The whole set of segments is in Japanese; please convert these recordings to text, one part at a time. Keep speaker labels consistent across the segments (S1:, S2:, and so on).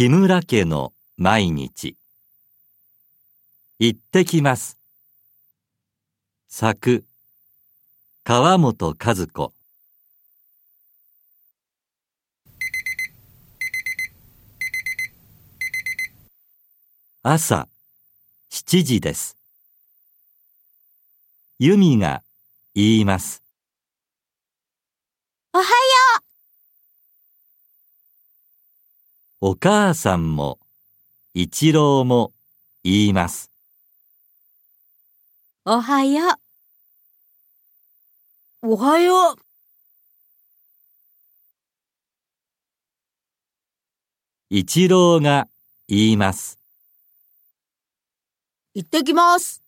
S1: 木村家の毎日。行ってきます。作川本和子。朝7時です。由美が言います。
S2: おはよ
S1: お母さんも一郎も言います
S2: う。おはよう。
S3: おはよう。
S1: 一郎が言います
S3: 行ってきます。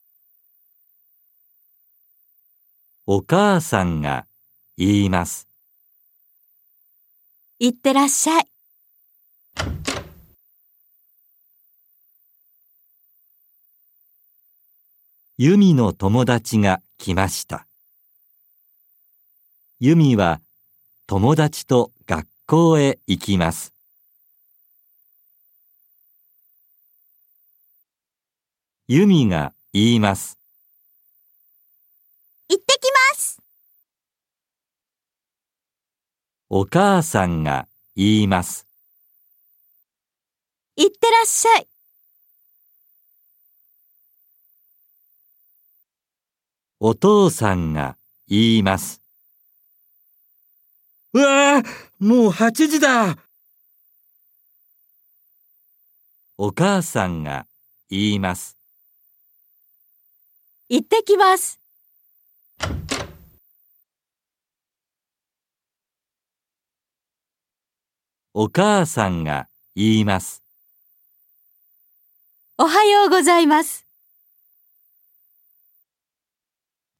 S1: お母さんが言います
S2: いってらっしゃい。
S1: 由美の友達が来ました。由美は友達と学校へ行きます。由美が言います。
S2: 行ってきます。
S1: お母さんが言います
S2: いってらっしゃい。
S1: お父さんが言います
S3: うわあ、もう8時だ。
S1: お母さんが言います
S2: 行ってきます。
S1: お母さんが言います
S2: おはようございます。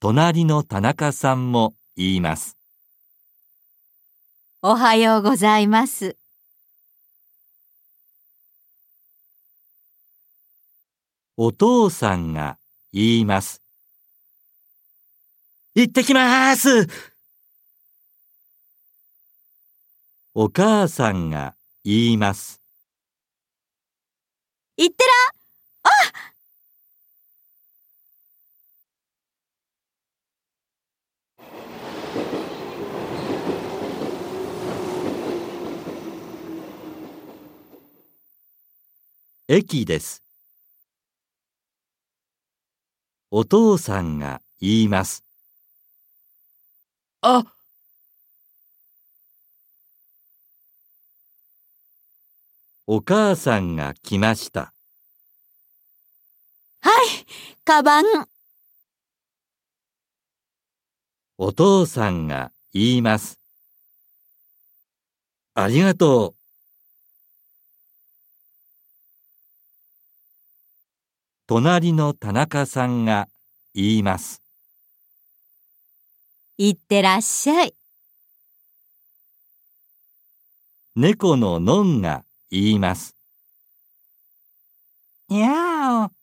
S1: 隣の田中さんも言います
S2: おはようございます。
S1: お父さんが言います
S3: 行ってきます。
S1: お母さんが言います
S2: いってら、
S1: 駅です。お父さんが言います。
S3: あ、
S1: お母さんが来ました。
S2: はい、カバン。
S1: お父さんが言います。ありがとう隣の田中さんが言います
S2: いってらっしゃい。
S1: 猫ののんが言います
S3: にゃーお。